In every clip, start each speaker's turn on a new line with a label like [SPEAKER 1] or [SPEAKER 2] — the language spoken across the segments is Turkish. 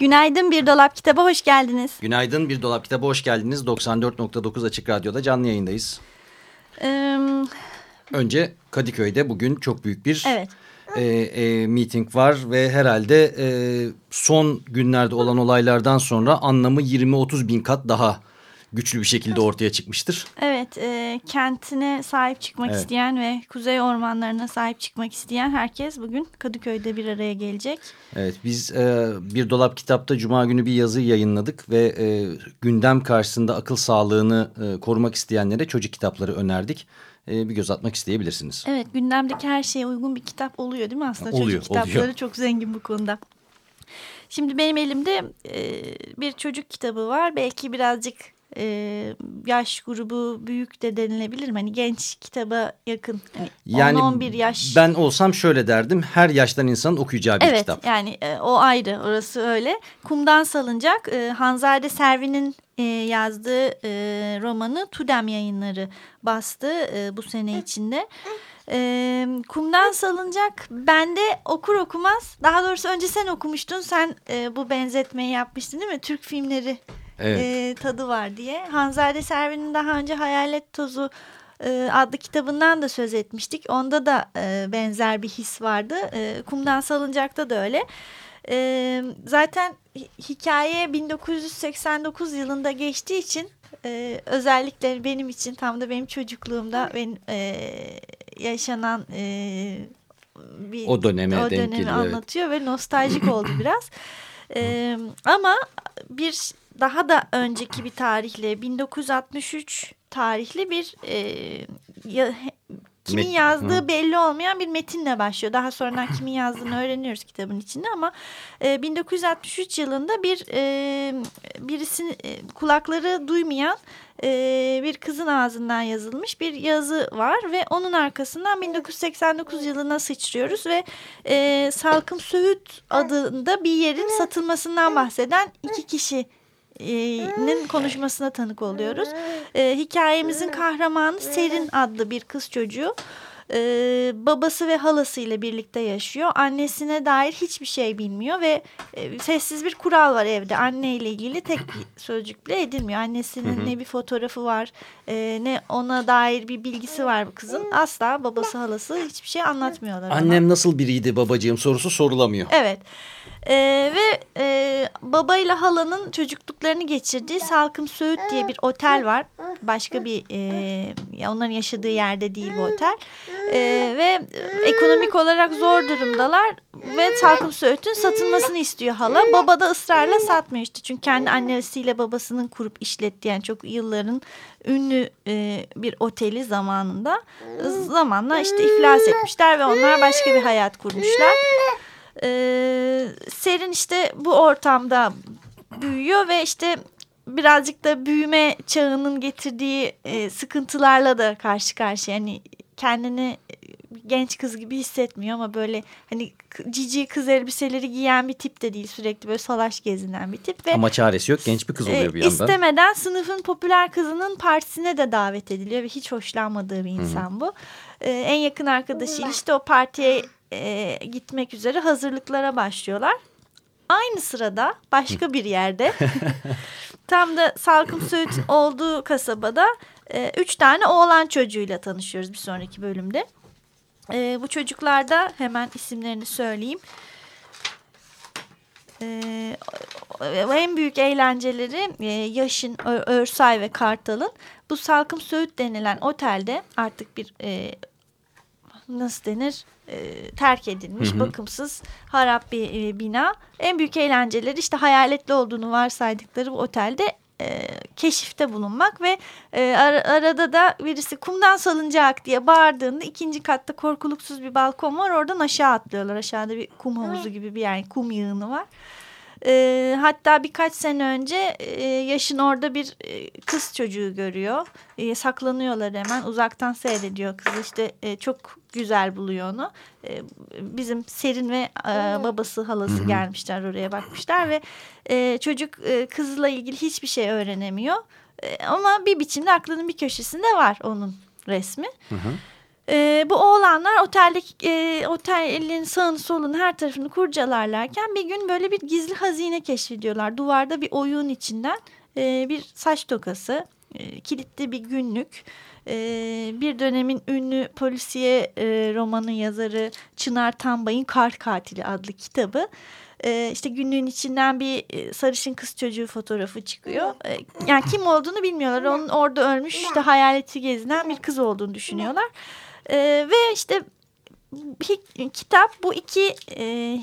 [SPEAKER 1] Günaydın Bir Dolap Kitaba hoş geldiniz.
[SPEAKER 2] Günaydın Bir Dolap Kitabı hoş geldiniz. 94.9 Açık Radyo'da canlı yayındayız.
[SPEAKER 1] Ee,
[SPEAKER 2] Önce Kadıköy'de bugün çok büyük bir
[SPEAKER 1] evet.
[SPEAKER 2] e, e, meeting var ve herhalde e, son günlerde olan olaylardan sonra anlamı 20-30 bin kat daha güçlü bir şekilde ortaya çıkmıştır.
[SPEAKER 1] Evet, e, kentine sahip çıkmak
[SPEAKER 2] Evet.
[SPEAKER 1] isteyen ve kuzey ormanlarına sahip çıkmak isteyen herkes bugün Kadıköy'de bir araya gelecek.
[SPEAKER 2] Evet biz e, Bir Dolap Kitap'ta Cuma günü bir yazı yayınladık ve e, gündem karşısında akıl sağlığını e, korumak isteyenlere çocuk kitapları önerdik. E, bir göz atmak isteyebilirsiniz.
[SPEAKER 1] Evet, gündemdeki her şeye uygun bir kitap oluyor değil mi aslında?
[SPEAKER 2] Oluyor,
[SPEAKER 1] Çocuk kitapları
[SPEAKER 2] oluyor.
[SPEAKER 1] çok zengin bu konuda. Şimdi benim elimde e, bir çocuk kitabı var. Belki birazcık e, yaş grubu büyük de denilebilir mi? Hani genç kitaba yakın. Hani
[SPEAKER 2] Yani
[SPEAKER 1] 10-11 yaş.
[SPEAKER 2] ben olsam şöyle derdim her yaştan insanın okuyacağı bir
[SPEAKER 1] evet,
[SPEAKER 2] kitap.
[SPEAKER 1] yani e, o ayrı orası öyle. Kumdan Salıncak e, Hanzade Servi'nin e, yazdığı e, romanı Tudem yayınları bastı e, bu sene içinde. E, Kumdan Salıncak bende okur okumaz daha doğrusu önce sen okumuştun sen e, bu benzetmeyi yapmıştın değil mi? Türk filmleri
[SPEAKER 2] Evet.
[SPEAKER 1] e, tadı var diye. Hanzade Servi'nin daha önce Hayalet Tozu e, adlı kitabından da söz etmiştik. Onda da e, benzer bir his vardı. E, Kumdan Salıncak'ta da öyle. E, zaten hi- hikaye 1989 yılında geçtiği için e, özellikle benim için tam da benim çocukluğumda benim e, yaşanan e, bir,
[SPEAKER 2] O döneme
[SPEAKER 1] o
[SPEAKER 2] denk
[SPEAKER 1] dönemi
[SPEAKER 2] geliyor, evet.
[SPEAKER 1] anlatıyor ve nostaljik oldu biraz. E, ama bir daha da önceki bir tarihle 1963 tarihli bir e, ya- kimin
[SPEAKER 2] Met-
[SPEAKER 1] yazdığı
[SPEAKER 2] Hı.
[SPEAKER 1] belli olmayan bir metinle başlıyor. Daha sonradan kimin yazdığını öğreniyoruz kitabın içinde ama e, 1963 yılında bir e, birisinin e, kulakları duymayan e, bir kızın ağzından yazılmış bir yazı var ve onun arkasından 1989 yılına sıçrıyoruz ve e, Salkım Söğüt adında bir yerin satılmasından bahseden iki kişi nin konuşmasına tanık oluyoruz. E, hikayemizin kahramanı Serin adlı bir kız çocuğu. E, babası ve halasıyla birlikte yaşıyor. Annesine dair hiçbir şey bilmiyor ve e, sessiz bir kural var evde. Anne ile ilgili tek bir sözcük bile edilmiyor. Annesinin
[SPEAKER 2] Hı hı.
[SPEAKER 1] ne bir fotoğrafı var e, ne ona dair bir bilgisi var bu kızın. Asla babası halası hiçbir şey anlatmıyorlar ona.
[SPEAKER 2] Annem nasıl biriydi babacığım sorusu sorulamıyor.
[SPEAKER 1] Evet. Ee, ve e, babayla halanın çocukluklarını geçirdiği Salkım Söğüt diye bir otel var. Başka bir e, onların yaşadığı yerde değil bu otel. Ee, ve ekonomik olarak zor durumdalar ve Salkım Söğüt'ün satılmasını istiyor hala. Baba da ısrarla satmıyor işte. Çünkü kendi annesiyle babasının kurup işlettiği yani çok yılların ünlü e, bir oteli zamanında. Zamanla işte iflas etmişler ve onlar başka bir hayat kurmuşlar. Ee, Serin işte bu ortamda büyüyor ve işte birazcık da büyüme çağının getirdiği e, sıkıntılarla da karşı karşıya. Yani kendini e, genç kız gibi hissetmiyor ama böyle hani cici kız elbiseleri giyen bir tip de değil. Sürekli böyle salaş gezinen bir tip ve
[SPEAKER 2] Ama çaresi yok genç bir kız oluyor
[SPEAKER 1] e,
[SPEAKER 2] bir yandan.
[SPEAKER 1] istemeden sınıfın popüler kızının partisine de davet ediliyor ve hiç hoşlanmadığı bir insan bu. E, en yakın arkadaşıyla işte o partiye e, gitmek üzere hazırlıklara başlıyorlar. Aynı sırada başka bir yerde tam da Salkım Söğüt'ün olduğu kasabada e, üç tane oğlan çocuğuyla tanışıyoruz bir sonraki bölümde. E, bu çocuklar da hemen isimlerini söyleyeyim. Ee, en büyük eğlenceleri e, Yaşın, Örsay ve Kartal'ın bu Salkım Söğüt denilen otelde artık bir e, nasıl denir E, terk edilmiş
[SPEAKER 2] Hı hı.
[SPEAKER 1] bakımsız harap bir e, bina. En büyük eğlenceleri işte hayaletli olduğunu varsaydıkları bu otelde e, keşifte bulunmak ve e, ar arada da birisi kumdan salınacak diye bağırdığında ikinci katta korkuluksuz bir balkon var oradan aşağı atlıyorlar aşağıda bir kum havuzu gibi bir yer kum yığını var. E, hatta birkaç sene önce e, yaşın orada bir e, kız çocuğu görüyor. E, saklanıyorlar hemen uzaktan seyrediyor kız işte e, çok güzel buluyor onu. E, bizim Serin ve e, babası halası Hı -hı. gelmişler oraya bakmışlar ve e, çocuk e, kızla ilgili hiçbir şey öğrenemiyor. E, ama bir biçimde aklının bir köşesinde var onun resmi. Hı hı. E, bu oğlanlar oteldeki e, otelin sağını solunu her tarafını kurcalarlarken bir gün böyle bir gizli hazine keşfediyorlar. Duvarda bir oyun içinden e, bir saç tokası, e, kilitli bir günlük, e, bir dönemin ünlü polisiye e, romanı yazarı Çınar Tambay'ın Kar Katili adlı kitabı. E, işte günlüğün içinden bir e, sarışın kız çocuğu fotoğrafı çıkıyor. E, yani kim olduğunu bilmiyorlar. Onun orada ölmüş işte hayaleti gezinen bir kız olduğunu düşünüyorlar. E, ve işte kitap bu iki e,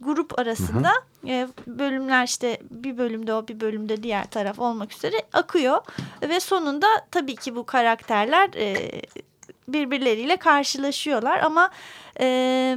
[SPEAKER 1] grup arasında hı hı. E, bölümler işte bir bölümde o bir bölümde diğer taraf olmak üzere akıyor. Ve sonunda tabii ki bu karakterler e, birbirleriyle karşılaşıyorlar ama... E,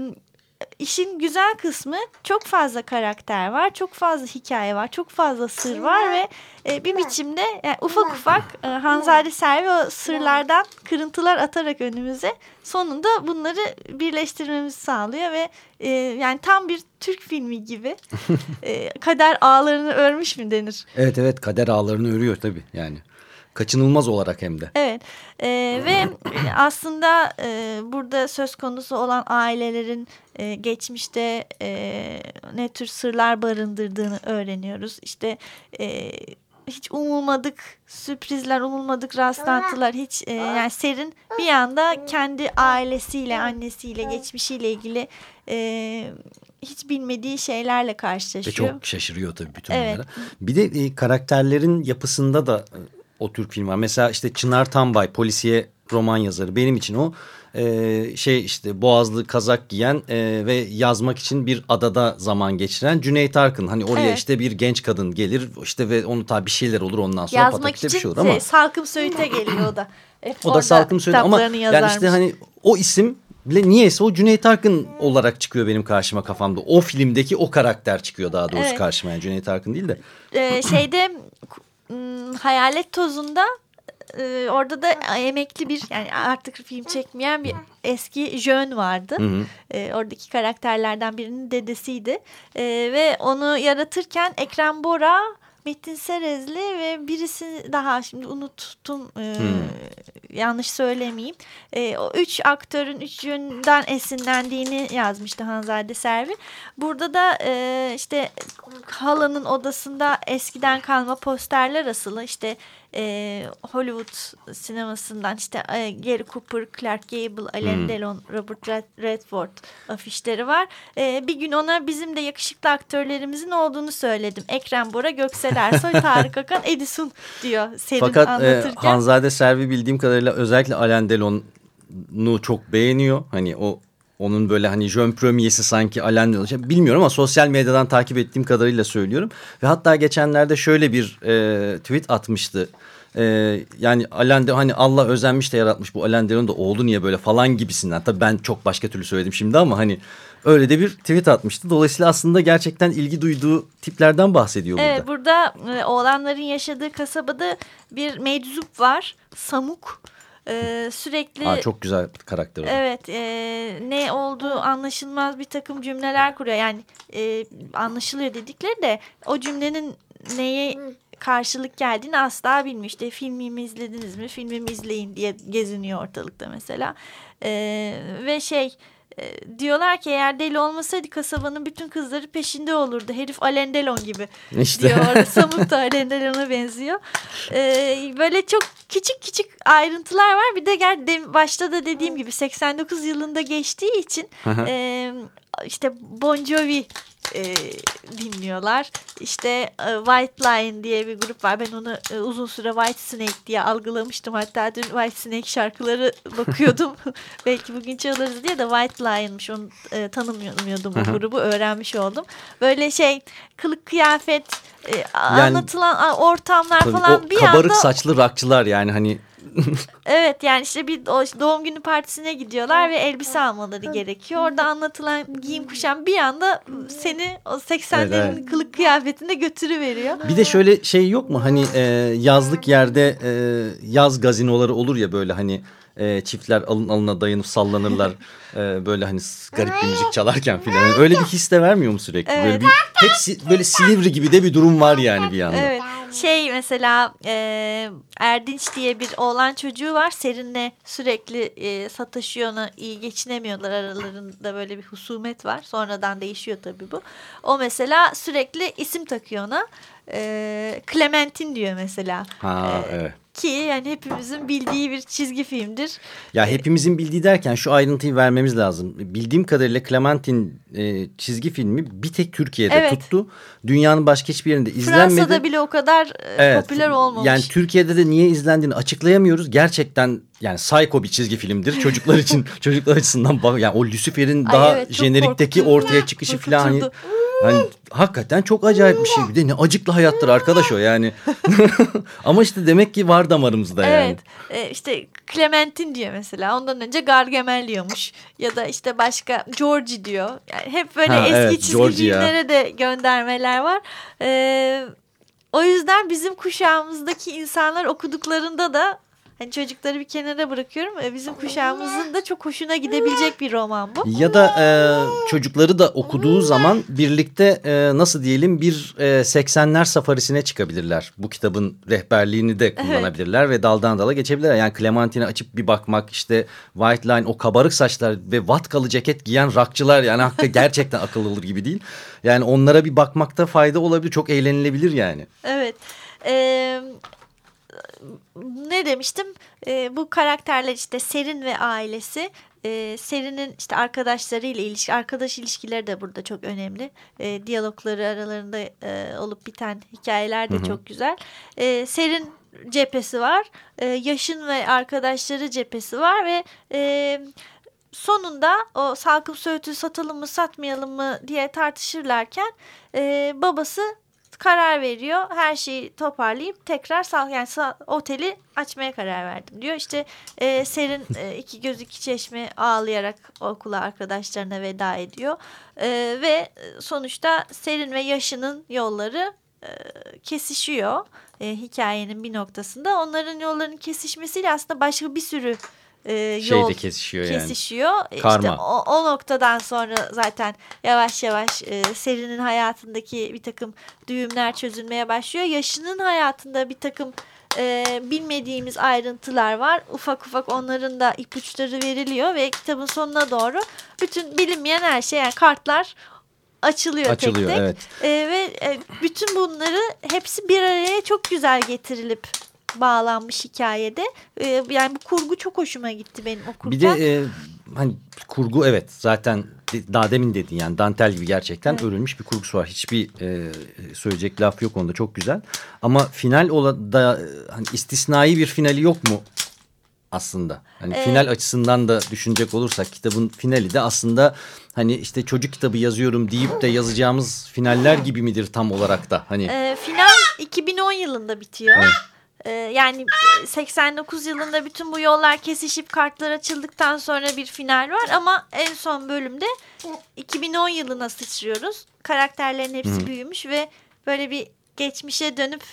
[SPEAKER 1] işin güzel kısmı çok fazla karakter var, çok fazla hikaye var, çok fazla sır var ve e, bir biçimde yani ufak ufak e, Hanzade Servi o sırlardan kırıntılar atarak önümüze sonunda bunları birleştirmemizi sağlıyor ve e, yani tam bir Türk filmi gibi e, kader ağlarını örmüş mü denir?
[SPEAKER 2] Evet evet kader ağlarını örüyor tabii yani. Kaçınılmaz olarak hem de.
[SPEAKER 1] Evet e, ve aslında e, burada söz konusu olan ailelerin e, geçmişte e, ne tür sırlar barındırdığını öğreniyoruz. İşte e, hiç umulmadık sürprizler, umulmadık rastlantılar hiç e, yani Serin bir anda kendi ailesiyle, annesiyle, geçmişiyle ilgili e, hiç bilmediği şeylerle karşılaşıyor.
[SPEAKER 2] Ve çok şaşırıyor tabii bütün evet. bunlara. Bir de e, karakterlerin yapısında da e, o Türk film var. Mesela işte Çınar Tambay polisiye roman yazarı. Benim için o e, şey işte boğazlı kazak giyen e, ve yazmak için bir adada zaman geçiren Cüneyt Arkın. Hani oraya evet. işte bir genç kadın gelir işte ve onu tabi bir şeyler olur ondan sonra
[SPEAKER 1] yazmak için bir şey olur ama. Şey, Salkım Söğüt'e geliyor o da.
[SPEAKER 2] Hep o da Salkım Söğüt ama yani işte hani o isim niyeyse o Cüneyt Arkın olarak çıkıyor benim karşıma kafamda. O filmdeki o karakter çıkıyor daha doğrusu evet. karşıma. Yani Cüneyt Arkın değil de.
[SPEAKER 1] Ee, şeyde hayalet tozunda e, orada da emekli bir yani artık film çekmeyen bir eski Jön vardı. Hı hı. E, oradaki karakterlerden birinin dedesiydi. E, ve onu yaratırken Ekrem Bora Metin Serezli ve birisi daha şimdi unuttum e, hmm. Yanlış söylemeyeyim. E, o üç aktörün üç yönden esinlendiğini yazmıştı Hanzade Servi. Burada da e, işte halanın odasında eskiden kalma posterler asılı işte e, Hollywood sinemasından işte e, Gary Cooper, Clark Gable, Alain hmm. Delon, Robert Redford afişleri var. E, bir gün ona bizim de yakışıklı aktörlerimizin olduğunu söyledim. Ekrem Bora, Göksel Ersoy, Tarık Akan, Edison diyor Serin
[SPEAKER 2] Fakat,
[SPEAKER 1] anlatırken.
[SPEAKER 2] Fakat e, Hanzade Servi bildiğim kadarıyla özellikle Alain Delon'u çok beğeniyor. Hani o onun böyle hani jön premierisi sanki Alain Delon. Bilmiyorum ama sosyal medyadan takip ettiğim kadarıyla söylüyorum. Ve hatta geçenlerde şöyle bir e, tweet atmıştı. E, yani Alain Delon hani Allah özenmiş de yaratmış bu Alain Delon da oğlu niye böyle falan gibisinden. Tabii ben çok başka türlü söyledim şimdi ama hani öyle de bir tweet atmıştı. Dolayısıyla aslında gerçekten ilgi duyduğu tiplerden bahsediyor burada.
[SPEAKER 1] Evet burada e, oğlanların yaşadığı kasabada bir meczup var. Samuk ee, sürekli...
[SPEAKER 2] Aa, çok güzel karakter o.
[SPEAKER 1] Evet. E, ne olduğu anlaşılmaz bir takım cümleler kuruyor. Yani e, anlaşılıyor dedikleri de o cümlenin neye karşılık geldiğini asla bilmiyor. İşte filmimi izlediniz mi? Filmimi izleyin diye geziniyor ortalıkta mesela. E, ve şey e, diyorlar ki eğer deli olmasaydı kasabanın bütün kızları peşinde olurdu. Herif Alain Delon gibi işte. diyor. Samut da Alain Delon'a benziyor. E, böyle çok küçük küçük ayrıntılar var. Bir de gel de, başta da dediğim gibi 89 yılında geçtiği için e, işte Bon Jovi e, dinliyorlar. İşte e, White Lion diye bir grup var. Ben onu e, uzun süre White Snake diye algılamıştım. Hatta dün White Snake şarkıları bakıyordum. Belki bugün çalarız diye de White Lion'mış. Onu e, tanımıyordum bu grubu. Öğrenmiş oldum. Böyle şey kılık kıyafet e, anlatılan a, ortamlar falan
[SPEAKER 2] o
[SPEAKER 1] bir
[SPEAKER 2] kabarık
[SPEAKER 1] anda
[SPEAKER 2] saçlı rakçılar yani hani
[SPEAKER 1] Evet yani işte bir doğum günü partisine gidiyorlar ve elbise almaları gerekiyor. Orada anlatılan giyim kuşam bir anda seni o 80'lerin
[SPEAKER 2] Evet,
[SPEAKER 1] kılık kıyafetine götürüveriyor.
[SPEAKER 2] Bir de şöyle şey yok mu hani e, yazlık yerde e, yaz gazinoları olur ya böyle hani e, çiftler alın alına dayanıp sallanırlar e, böyle hani garip bir müzik çalarken filan. Yani öyle bir his de vermiyor mu sürekli? Böyle
[SPEAKER 1] Evet.
[SPEAKER 2] bir hepsi böyle silivri gibi de bir durum var yani bir yandan.
[SPEAKER 1] Evet şey mesela e, Erdinç diye bir oğlan çocuğu var. Serin'le sürekli e, sataşıyor ona iyi geçinemiyorlar aralarında böyle bir husumet var. Sonradan değişiyor tabii bu. O mesela sürekli isim takıyor ona. E, Clementine diyor mesela.
[SPEAKER 2] Ha
[SPEAKER 1] E,
[SPEAKER 2] evet.
[SPEAKER 1] Ki yani hepimizin bildiği bir çizgi filmdir.
[SPEAKER 2] Ya hepimizin bildiği derken şu ayrıntıyı vermemiz lazım. Bildiğim kadarıyla Clementine e, çizgi filmi bir tek Türkiye'de
[SPEAKER 1] Evet.
[SPEAKER 2] tuttu. Dünyanın başka hiçbir yerinde izlenmedi.
[SPEAKER 1] Fransa'da bile o kadar e, popüler olmamış.
[SPEAKER 2] Yani Türkiye'de de niye izlendiğini açıklayamıyoruz. Gerçekten yani psycho bir çizgi filmdir. Çocuklar için çocuklar açısından bak yani o Lucifer'in daha
[SPEAKER 1] evet,
[SPEAKER 2] jenerikteki
[SPEAKER 1] korkutucu.
[SPEAKER 2] ortaya çıkışı falan hani. Hani hakikaten çok acayip bir şey. Bir de ne acıklı hayattır arkadaş o yani. Ama işte demek ki var damarımızda yani.
[SPEAKER 1] Evet e, işte Clementine diyor mesela ondan önce Gargamel diyormuş ya da işte başka Georgie diyor. Yani hep böyle
[SPEAKER 2] Ha,
[SPEAKER 1] eski
[SPEAKER 2] evet,
[SPEAKER 1] çizgi filmlere de göndermeler var. E, o yüzden bizim kuşağımızdaki insanlar okuduklarında da hani çocukları bir kenara bırakıyorum. E, bizim kuşağımızın da çok hoşuna gidebilecek bir roman bu.
[SPEAKER 2] Ya da e, çocukları da okuduğu zaman birlikte e, nasıl diyelim bir e, 80'ler safarisine çıkabilirler. Bu kitabın rehberliğini de kullanabilirler ve daldan dala geçebilirler. Yani Clementine'e açıp bir bakmak işte White Line o kabarık saçlar ve vatkalı ceket giyen rakçılar yani hakikaten gerçekten akıl alır gibi değil. Yani onlara bir bakmakta fayda olabilir. Çok eğlenilebilir yani.
[SPEAKER 1] Evet. Ee, ne demiştim? Ee, bu karakterler işte Serin ve ailesi. Ee, Serin'in işte arkadaşlarıyla ilişki, arkadaş ilişkileri de burada çok önemli. Ee, diyalogları aralarında e, olup biten hikayeler de çok güzel. Ee, Serin cephesi var. Ee, Yaşın ve arkadaşları cephesi var ve e, sonunda o salkım söğütü satalım mı satmayalım mı diye tartışırlarken e, babası karar veriyor. Her şeyi toparlayıp tekrar sal yani sa- oteli açmaya karar verdim diyor. İşte e, Serin e, iki göz iki çeşme ağlayarak okula arkadaşlarına veda ediyor. E, ve sonuçta Serin ve Yaşı'nın yolları e, kesişiyor e, hikayenin bir noktasında. Onların yollarının kesişmesiyle aslında başka bir sürü e, yol
[SPEAKER 2] de kesişiyor yani.
[SPEAKER 1] kesişiyor. İşte
[SPEAKER 2] Karma.
[SPEAKER 1] o, o noktadan sonra zaten yavaş yavaş e, Serin'in hayatındaki bir takım düğümler çözülmeye başlıyor. Yaşının hayatında bir takım e, bilmediğimiz ayrıntılar var. Ufak ufak onların da ipuçları veriliyor ve kitabın sonuna doğru bütün bilinmeyen her şey yani kartlar açılıyor,
[SPEAKER 2] Açılıyor
[SPEAKER 1] tek tek.
[SPEAKER 2] evet.
[SPEAKER 1] E, ve e, bütün bunları hepsi bir araya çok güzel getirilip bağlanmış hikayede. E, yani bu kurgu çok hoşuma gitti benim okurken.
[SPEAKER 2] Bir de e, hani kurgu evet zaten daha demin dedin yani dantel gibi gerçekten örülmüş bir kurgusu var. Hiçbir e, söyleyecek laf yok onda çok güzel. Ama final ola da hani istisnai bir finali yok mu aslında? Hani
[SPEAKER 1] Evet.
[SPEAKER 2] final açısından da düşünecek olursak kitabın finali de aslında hani işte çocuk kitabı yazıyorum deyip de yazacağımız finaller gibi midir tam olarak da? Hani
[SPEAKER 1] E, final 2010 yılında bitiyor.
[SPEAKER 2] Evet.
[SPEAKER 1] E, yani e, 89 yılında bütün bu yollar kesişip kartlar açıldıktan sonra bir final var ama en son bölümde 2010 yılına sıçrıyoruz. Karakterlerin hepsi büyümüş ve böyle bir geçmişe dönüp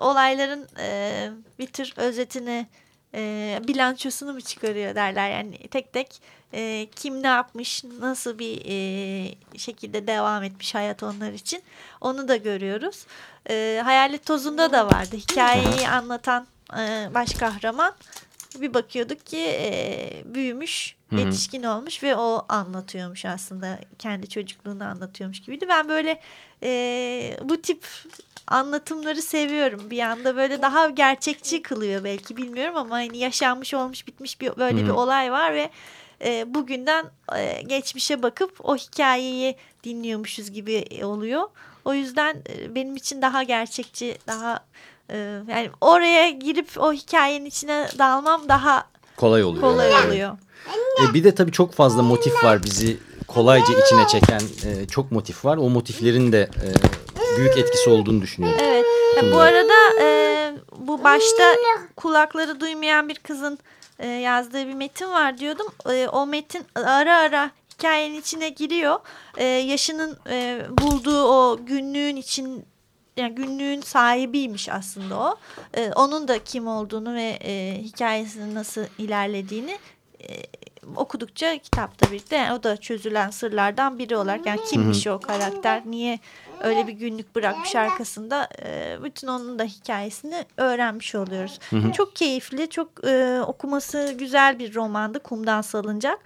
[SPEAKER 1] olayların e, bir tür özetini e, bilançosunu mu çıkarıyor derler yani tek tek e, kim ne yapmış nasıl bir e, şekilde devam etmiş hayat onlar için onu da görüyoruz. E, Hayalet Tozu'nda da vardı hikayeyi anlatan e, baş kahraman bir bakıyorduk ki e, büyümüş
[SPEAKER 2] Hı hı.
[SPEAKER 1] yetişkin olmuş ve o anlatıyormuş aslında kendi çocukluğunu anlatıyormuş gibiydi. Ben böyle e, bu tip anlatımları seviyorum. Bir anda böyle daha gerçekçi kılıyor belki bilmiyorum ama hani yaşanmış olmuş bitmiş bir böyle bir
[SPEAKER 2] Hı.
[SPEAKER 1] olay var ve e, bugünden e, geçmişe bakıp o hikayeyi dinliyormuşuz gibi oluyor. O yüzden e, benim için daha gerçekçi, daha e, yani oraya girip o hikayenin içine dalmam daha
[SPEAKER 2] Kolay oluyor.
[SPEAKER 1] kolay
[SPEAKER 2] Evet.
[SPEAKER 1] oluyor.
[SPEAKER 2] E, bir de tabii çok fazla motif var bizi kolayca içine çeken e, çok motif var. O motiflerin de e, büyük etkisi olduğunu düşünüyorum.
[SPEAKER 1] Evet. Ha, bu arada e, bu başta kulakları duymayan bir kızın e, yazdığı bir metin var diyordum. E, o metin ara ara hikayenin içine giriyor. E, yaşının e, bulduğu o günlüğün için yani günlüğün sahibiymiş aslında o. E, onun da kim olduğunu ve e, hikayesinin nasıl ilerlediğini e, okudukça kitapta birlikte yani o da çözülen sırlardan biri olarak yani kimmiş o karakter niye öyle bir günlük bırakmış arkasında e, bütün onun da hikayesini öğrenmiş oluyoruz. Çok keyifli, çok e, okuması güzel bir romandı Kumdan Salıncak.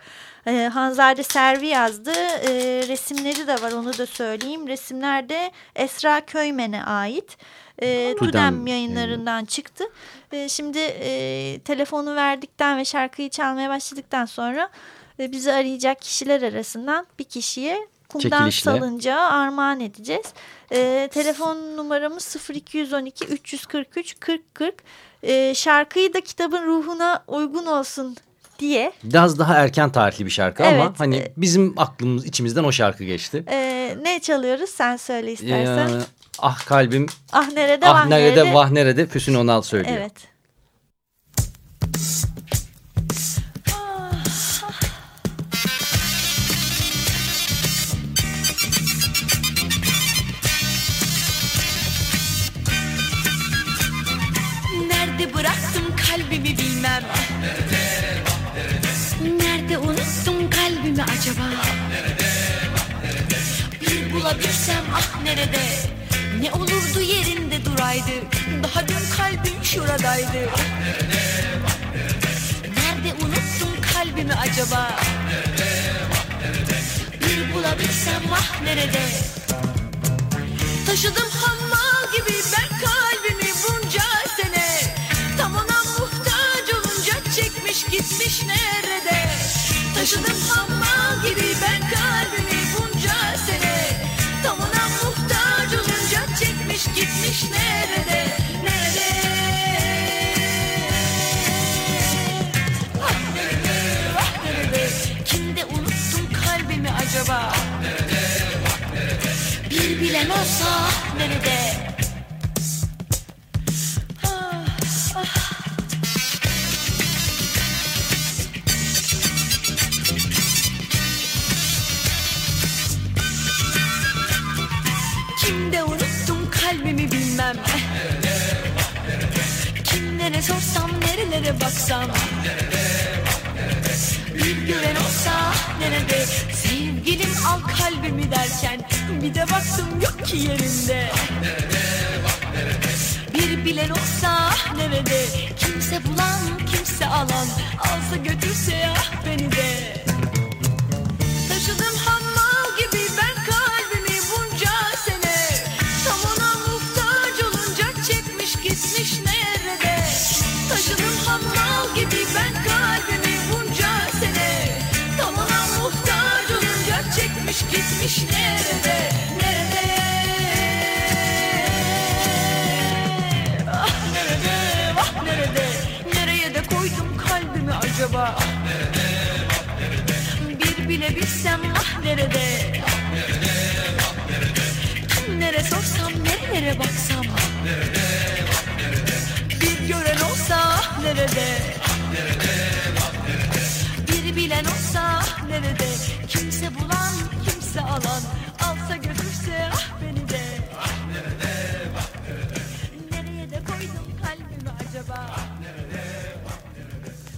[SPEAKER 1] E, Hanzade Servi yazdı. E, resimleri de var onu da söyleyeyim. Resimler de Esra Köymen'e ait. E,
[SPEAKER 2] Tudem
[SPEAKER 1] Tudem yayınlarından çıktı. E, şimdi e, telefonu verdikten ve şarkıyı çalmaya başladıktan sonra e, bizi arayacak kişiler arasından bir kişiye kumdan
[SPEAKER 2] Çekilişle.
[SPEAKER 1] salıncağı armağan edeceğiz. E, telefon numaramız 0212 343 40 40. E, şarkıyı da kitabın ruhuna uygun olsun diye
[SPEAKER 2] Biraz daha erken tarihli bir şarkı ama
[SPEAKER 1] Evet,
[SPEAKER 2] hani
[SPEAKER 1] e-
[SPEAKER 2] bizim aklımız içimizden o şarkı geçti.
[SPEAKER 1] e, ne çalıyoruz sen söyle istersen.
[SPEAKER 2] Ee, ah kalbim.
[SPEAKER 1] Ah nerede
[SPEAKER 2] ah
[SPEAKER 1] vah
[SPEAKER 2] nerede vah nerede? Füsun Onal söylüyor.
[SPEAKER 1] Evet.
[SPEAKER 3] Nerede bıraktım kalbimi bilmem. Nerede unuttum kalbimi acaba? Bir bulabilsem ah nerede Olurdu yerinde duraydı. Daha dün kalbim şuradaydı. Nerede unuttum kalbimi acaba? Bir bulabilsem ah nerede? Taşıdım hammal gibi ben acaba? Bir bilen olsa nerede? Baksam. Bir gören olsa nerede? Sevgilim al kalbimi derken Bir de baktım yok ki yerinde. Bir bilen olsa nerede? Kimse bulan kimse alan. Alsa götürse ah beni de nerede Nerede? Ah nerede vah nerede? Nereye de koydum kalbimi acaba? Bir bile bilsem ah nerede? Kimlere sorsam nerelere baksam? Bir gören olsa ah nerede? Bir bilen olsa ah nerede? Kimse bulan kimse alan Alsa götürse ah beni de Nereye de koydum kalbimi acaba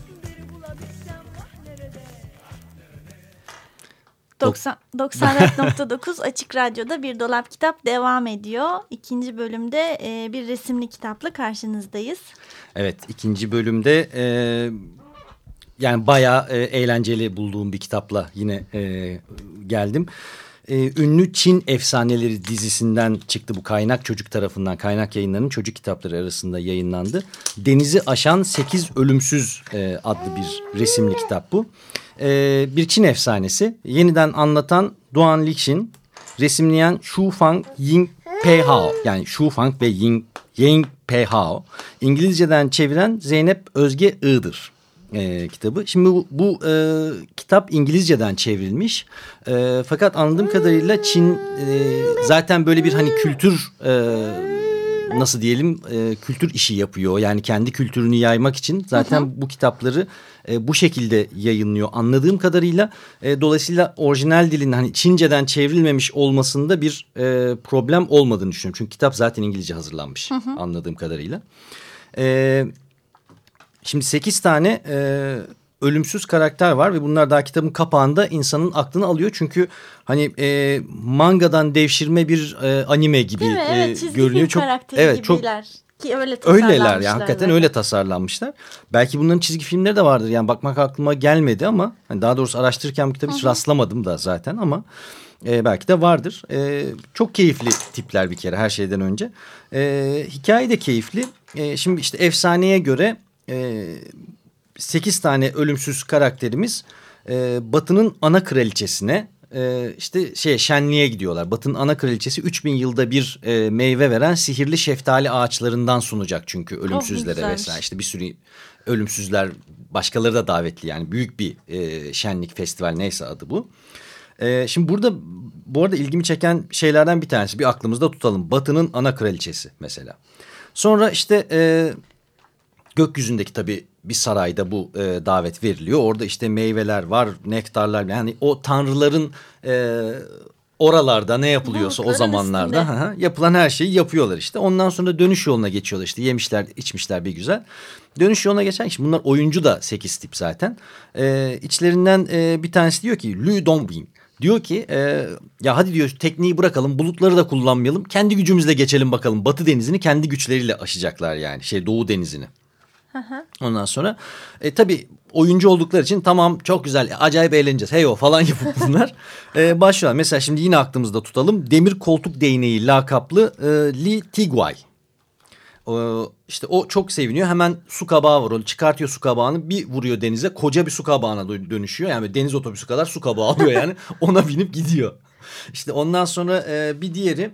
[SPEAKER 3] Bir bulabilsem ah nerede
[SPEAKER 1] 90 94.9 Açık Radyo'da Bir Dolap Kitap devam ediyor. İkinci bölümde e, bir resimli kitapla karşınızdayız.
[SPEAKER 2] Evet ikinci bölümde e, yani bayağı e, eğlenceli bulduğum bir kitapla yine e, geldim. e, ünlü Çin efsaneleri dizisinden çıktı bu kaynak çocuk tarafından kaynak yayınlarının çocuk kitapları arasında yayınlandı. Denizi aşan 8 ölümsüz e, adlı bir resimli kitap bu. E, bir Çin efsanesi yeniden anlatan Duan Lixin resimleyen Xu Fang Ying Pei Hao yani Xu Fang ve Ying, Ying Pei Hao İngilizceden çeviren Zeynep Özge Iğdır e, kitabı. Şimdi bu, bu e, kitap İngilizceden çevrilmiş. E, fakat anladığım kadarıyla Çin e, zaten böyle bir hani kültür e, nasıl diyelim e, kültür işi yapıyor. Yani kendi kültürünü yaymak için zaten hı hı. bu kitapları e, bu şekilde yayınlıyor. Anladığım kadarıyla e, dolayısıyla orijinal dilin hani Çince'den çevrilmemiş olmasında bir e, problem olmadığını düşünüyorum. Çünkü kitap zaten İngilizce hazırlanmış hı hı. anladığım kadarıyla. Evet. Şimdi sekiz tane e, ölümsüz karakter var ve bunlar daha kitabın kapağında insanın aklını alıyor. Çünkü hani e, mangadan devşirme bir e, anime gibi
[SPEAKER 1] Değil mi? Evet,
[SPEAKER 2] e, görünüyor.
[SPEAKER 1] Çok evet
[SPEAKER 2] gibiler.
[SPEAKER 1] çok ki öyle
[SPEAKER 2] Öyleler ya hakikaten öyle tasarlanmışlar. Belki bunların çizgi filmleri de vardır. Yani bakmak aklıma gelmedi ama hani daha doğrusu araştırırken bu kitabı hiç rastlamadım da zaten ama e, belki de vardır. E, çok keyifli tipler bir kere her şeyden önce. E, hikaye de keyifli. E, şimdi işte efsaneye göre e, 8 tane ölümsüz karakterimiz e, Batı'nın ana kraliçesine e, işte şey şenliğe gidiyorlar. Batı'nın ana kraliçesi 3000 yılda bir e, meyve veren sihirli şeftali ağaçlarından sunacak çünkü ölümsüzlere oh, vesaire. İşte bir sürü ölümsüzler başkaları da davetli yani büyük bir e, şenlik festival neyse adı bu. E, şimdi burada bu arada ilgimi çeken şeylerden bir tanesi bir aklımızda tutalım. Batı'nın ana kraliçesi mesela. Sonra işte e, gökyüzündeki tabii bir sarayda bu e, davet veriliyor. Orada işte meyveler var, nektarlar yani o tanrıların e, oralarda ne yapılıyorsa o zamanlarda ha, yapılan her şeyi yapıyorlar işte. Ondan sonra dönüş yoluna geçiyorlar işte yemişler içmişler bir güzel. Dönüş yoluna geçen kişi bunlar oyuncu da sekiz tip zaten. E, içlerinden e, bir tanesi diyor ki Lü Dongbin. Diyor ki e, ya hadi diyor tekniği bırakalım bulutları da kullanmayalım. Kendi gücümüzle geçelim bakalım. Batı denizini kendi güçleriyle aşacaklar yani şey Doğu denizini. Ondan sonra e, tabii oyuncu oldukları için tamam çok güzel acayip eğleneceğiz hey o falan yapıp bunlar e, başlıyorlar. Mesela şimdi yine aklımızda tutalım demir koltuk değneği lakaplı e, Li Tigway. E, işte o çok seviniyor hemen su kabağı var onu çıkartıyor su kabağını bir vuruyor denize koca bir su kabağına dönüşüyor. Yani deniz otobüsü kadar su kabağı alıyor yani ona binip gidiyor. İşte ondan sonra e, bir diğeri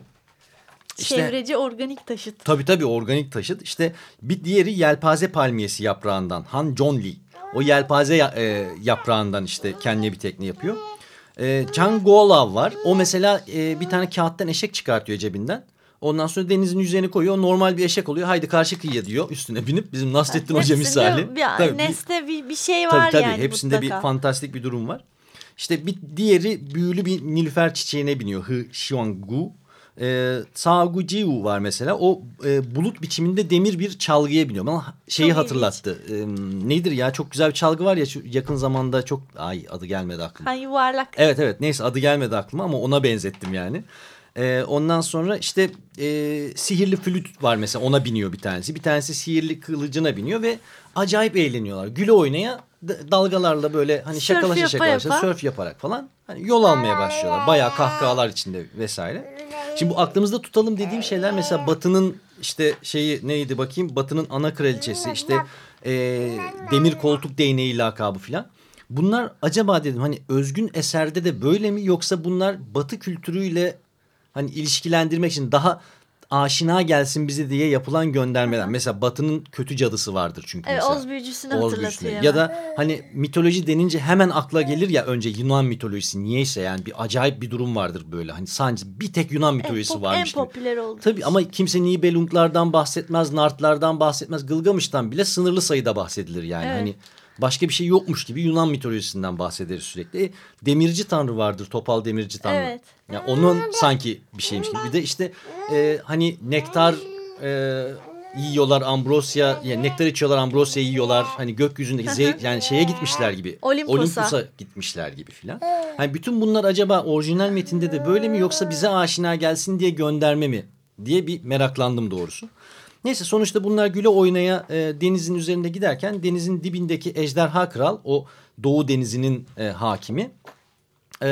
[SPEAKER 1] işte, Çevreci organik taşıt.
[SPEAKER 2] Tabii tabii organik taşıt. İşte bir diğeri yelpaze palmiyesi yaprağından. Han John Lee. O yelpaze e, yaprağından işte kendine bir tekne yapıyor. E, Chan Golav var. O mesela e, bir tane kağıttan eşek çıkartıyor cebinden. Ondan sonra denizin yüzeyine koyuyor. Normal bir eşek oluyor. Haydi karşı kıyıya diyor. Üstüne binip bizim Nasrettin Hoca misali.
[SPEAKER 1] Bir, tabii, Neste bir, bir şey var
[SPEAKER 2] tabii, tabii,
[SPEAKER 1] yani
[SPEAKER 2] Hepsinde
[SPEAKER 1] mutlaka.
[SPEAKER 2] bir fantastik bir durum var. İşte bir diğeri büyülü bir nilüfer çiçeğine biniyor. Hı Xianggu. E, Sagu Jiu var mesela. O e, bulut biçiminde demir bir çalgıya biniyor. Bana şeyi çok hatırlattı. E, nedir ya çok güzel bir çalgı var ya şu yakın zamanda çok... Ay adı gelmedi aklıma.
[SPEAKER 1] Ha yuvarlak.
[SPEAKER 2] Evet evet neyse adı gelmedi aklıma ama ona benzettim yani. E, ondan sonra işte e, sihirli flüt var mesela ona biniyor bir tanesi. Bir tanesi sihirli kılıcına biniyor ve acayip eğleniyorlar. Güle oynaya dalgalarla böyle hani sörf şakalaşa şakalaşa yapa. sörf yaparak falan hani yol almaya başlıyorlar. Bayağı kahkahalar içinde vesaire. Şimdi bu aklımızda tutalım dediğim şeyler mesela Batı'nın işte şeyi neydi bakayım? Batı'nın ana kraliçesi işte e, demir koltuk değneği lakabı filan. Bunlar acaba dedim hani özgün eserde de böyle mi yoksa bunlar Batı kültürüyle hani ilişkilendirmek için daha aşina gelsin bize diye yapılan göndermeler. Mesela Batı'nın kötü cadısı vardır çünkü
[SPEAKER 1] evet,
[SPEAKER 2] mesela.
[SPEAKER 1] Oz büyücüsünü Oz hatırlatıyor.
[SPEAKER 2] Ya da hani mitoloji denince hemen akla gelir ya önce Yunan mitolojisi niyeyse yani bir acayip bir durum vardır böyle. Hani sadece bir tek Yunan mitolojisi
[SPEAKER 1] en
[SPEAKER 2] varmış
[SPEAKER 1] en popüler oldu.
[SPEAKER 2] Tabii ama kimse Nibelunglardan bahsetmez, Nartlardan bahsetmez. Gılgamış'tan bile sınırlı sayıda bahsedilir yani. Evet. Hani başka bir şey yokmuş gibi Yunan mitolojisinden bahsederiz sürekli. Demirci tanrı vardır, Topal Demirci tanrı. Evet. Yani onun sanki bir şeymiş gibi. Bir de işte e, hani nektar e, yiyorlar Ambrosya, yani nektar içiyorlar Ambrosya yiyorlar. Hani gökyüzündeki zevk yani şeye gitmişler gibi.
[SPEAKER 1] Olympus'a.
[SPEAKER 2] Olympus'a gitmişler gibi filan. Hani bütün bunlar acaba orijinal metinde de böyle mi yoksa bize aşina gelsin diye gönderme mi diye bir meraklandım doğrusu. Neyse sonuçta bunlar güle oynaya e, denizin üzerinde giderken denizin dibindeki Ejderha Kral o Doğu Denizi'nin e, hakimi. E,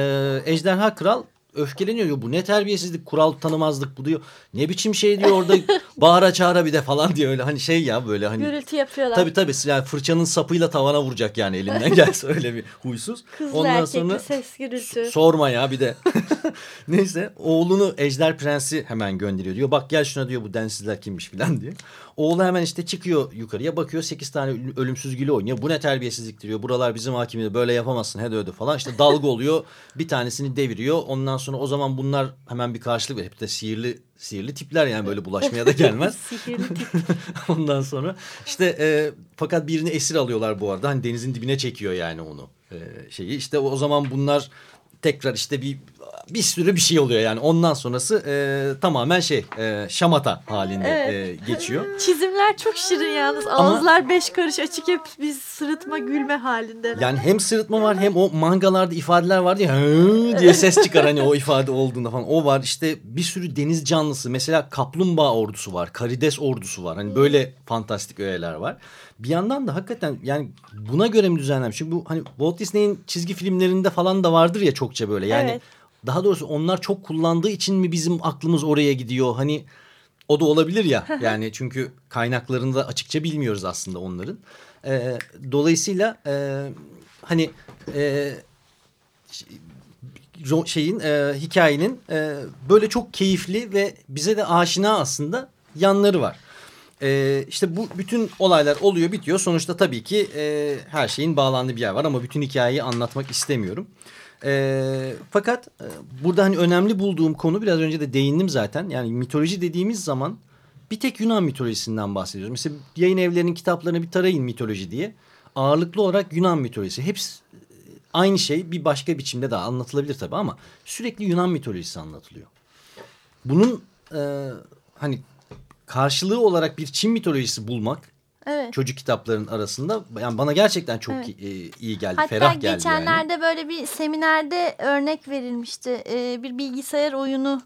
[SPEAKER 2] Ejderha Kral öfkeleniyor. Diyor, bu ne terbiyesizlik kural tanımazlık bu diyor. Ne biçim şey diyor orada bağıra çağıra bir de falan diyor öyle hani şey ya böyle hani.
[SPEAKER 1] Gürültü yapıyorlar.
[SPEAKER 2] Tabii tabii yani fırçanın sapıyla tavana vuracak yani elinden gelse öyle bir huysuz.
[SPEAKER 1] Kızlı erkekli ses gürültü.
[SPEAKER 2] Sorma ya bir de. Neyse oğlunu Ejder Prensi hemen gönderiyor. Diyor bak gel şuna diyor bu densizler kimmiş falan diyor. Oğlu hemen işte çıkıyor yukarıya bakıyor sekiz tane ölümsüz gülü oynuyor. Bu ne terbiyesizlik diyor. Buralar bizim hakimiyeti böyle yapamazsın hede öde falan. İşte dalga oluyor bir tanesini deviriyor. Ondan sonra o zaman bunlar hemen bir karşılık veriyor. Hep de sihirli sihirli tipler yani böyle bulaşmaya da gelmez.
[SPEAKER 1] Sihirli tip.
[SPEAKER 2] Ondan sonra işte e, fakat birini esir alıyorlar bu arada. Hani denizin dibine çekiyor yani onu e, şeyi. İşte o zaman bunlar tekrar işte bir bir sürü bir şey oluyor yani. Ondan sonrası e, tamamen şey e, şamata halinde
[SPEAKER 1] Evet.
[SPEAKER 2] e, geçiyor.
[SPEAKER 1] Çizimler çok şirin yalnız.
[SPEAKER 2] Ama-
[SPEAKER 1] Ağızlar beş karış açık hep biz sırıtma gülme halinde.
[SPEAKER 2] Yani hem sırıtma var hem o mangalarda ifadeler vardı ya "Hı" diye ses çıkar hani o ifade olduğunda falan. O var işte bir sürü deniz canlısı mesela kaplumbağa ordusu var, karides ordusu var. Hani böyle fantastik öğeler var. Bir yandan da hakikaten yani buna göre mi düzenlenmiş? Çünkü bu hani Walt Disney'in çizgi filmlerinde falan da vardır ya çokça böyle. Yani
[SPEAKER 1] Evet.
[SPEAKER 2] Daha doğrusu onlar çok kullandığı için mi bizim aklımız oraya gidiyor? Hani o da olabilir ya. Yani çünkü kaynaklarını da açıkça bilmiyoruz aslında onların. Ee, dolayısıyla e, hani e, şeyin e, hikayenin e, böyle çok keyifli ve bize de aşina aslında yanları var. E, işte bu bütün olaylar oluyor bitiyor. Sonuçta tabii ki e, her şeyin bağlandığı bir yer var ama bütün hikayeyi anlatmak istemiyorum. E, fakat e, burada hani önemli bulduğum konu biraz önce de değindim zaten. Yani mitoloji dediğimiz zaman bir tek Yunan mitolojisinden bahsediyoruz. Mesela yayın evlerinin kitaplarını bir tarayın mitoloji diye. Ağırlıklı olarak Yunan mitolojisi. Hepsi aynı şey bir başka biçimde daha anlatılabilir tabii ama sürekli Yunan mitolojisi anlatılıyor. Bunun e, hani karşılığı olarak bir Çin mitolojisi bulmak
[SPEAKER 1] Evet.
[SPEAKER 2] çocuk kitaplarının arasında yani bana gerçekten çok
[SPEAKER 1] Evet.
[SPEAKER 2] e, iyi geldi,
[SPEAKER 1] Hatta
[SPEAKER 2] ferah geldi
[SPEAKER 1] geçenlerde
[SPEAKER 2] yani.
[SPEAKER 1] böyle bir seminerde örnek verilmişti. Ee, bir bilgisayar oyunu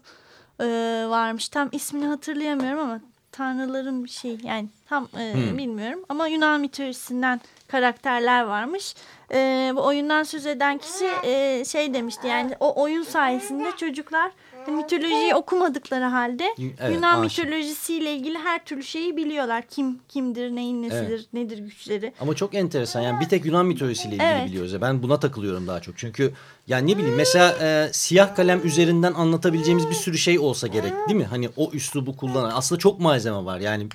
[SPEAKER 1] e, varmış. Tam ismini hatırlayamıyorum ama tanrıların bir şey yani tam e,
[SPEAKER 2] Hmm.
[SPEAKER 1] bilmiyorum. Ama Yunan mitolojisinden karakterler varmış. E, bu oyundan söz eden kişi e, şey demişti yani o oyun sayesinde çocuklar mitolojiyi okumadıkları halde
[SPEAKER 2] Evet,
[SPEAKER 1] Yunan
[SPEAKER 2] aşina.
[SPEAKER 1] mitolojisiyle ilgili her türlü şeyi biliyorlar. Kim kimdir, neyin nesidir, nedir güçleri.
[SPEAKER 2] Ama çok enteresan yani bir tek Yunan mitolojisiyle ilgili
[SPEAKER 1] Evet.
[SPEAKER 2] biliyoruz. ya. Ben buna takılıyorum daha çok. Çünkü yani ne bileyim mesela e, siyah kalem üzerinden anlatabileceğimiz bir sürü şey olsa gerek değil mi? Hani o üslubu kullanan aslında çok malzeme var. Yani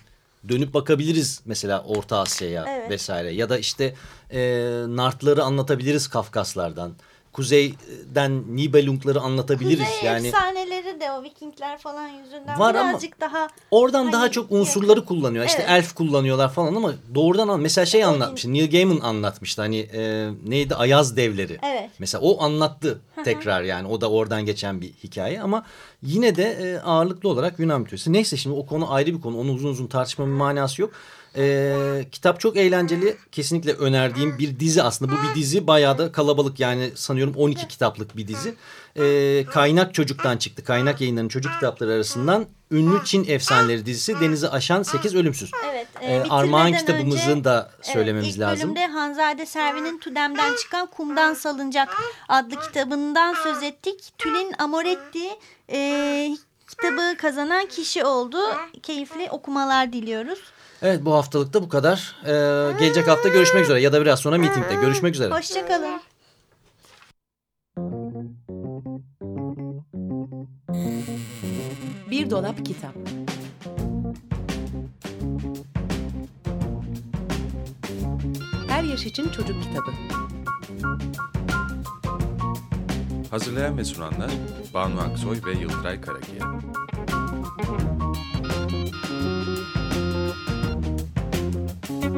[SPEAKER 2] dönüp bakabiliriz mesela Orta Asya'ya
[SPEAKER 1] Evet.
[SPEAKER 2] vesaire. Ya da işte e, Nartları anlatabiliriz Kafkaslardan. Kuzeyden Nibelungları anlatabiliriz.
[SPEAKER 1] Kuzey
[SPEAKER 2] yani
[SPEAKER 1] efsaneleri de o Vikingler falan yüzünden
[SPEAKER 2] Var ama
[SPEAKER 1] birazcık daha
[SPEAKER 2] Oradan
[SPEAKER 1] Hani
[SPEAKER 2] daha çok unsurları
[SPEAKER 1] yakın.
[SPEAKER 2] kullanıyor. İşte
[SPEAKER 1] Evet.
[SPEAKER 2] elf kullanıyorlar falan ama doğrudan an mesela şey anlatmış. Neil Gaiman anlatmıştı. Hani e, neydi Ayaz devleri.
[SPEAKER 1] Evet.
[SPEAKER 2] Mesela o anlattı tekrar yani. O da oradan geçen bir hikaye ama yine de e, ağırlıklı olarak Yunan mitolojisi. Neyse şimdi o konu ayrı bir konu. Onu uzun uzun tartışmanın manası yok. E, kitap çok eğlenceli. Kesinlikle önerdiğim bir dizi aslında. Bu bir dizi bayağı da kalabalık yani sanıyorum 12 kitaplık bir dizi. E, Kaynak Çocuk'tan çıktı. Kaynak yayınlarının çocuk kitapları arasından ünlü Çin efsaneleri dizisi Denizi Aşan 8 Ölümsüz.
[SPEAKER 1] Evet. e,
[SPEAKER 2] E,
[SPEAKER 1] bitirmeden
[SPEAKER 2] Armağan
[SPEAKER 1] önce-
[SPEAKER 2] kitabımızın da söylememiz
[SPEAKER 1] evet, ilk
[SPEAKER 2] lazım.
[SPEAKER 1] bölümde Hanzade Servi'nin Tudem'den çıkan Kumdan Salıncak adlı kitabından söz ettik. Tülin Amoretti e, kitabı kazanan kişi oldu. Keyifli okumalar diliyoruz.
[SPEAKER 2] Evet bu haftalık da bu kadar. E, gelecek hafta görüşmek üzere ya da biraz sonra mitingde görüşmek üzere.
[SPEAKER 1] Hoşçakalın.
[SPEAKER 4] Bir dolap kitap. Her yaş için çocuk kitabı.
[SPEAKER 5] Hazırlayan ve sunanlar Banu Aksoy ve Yıldıray Karakiya.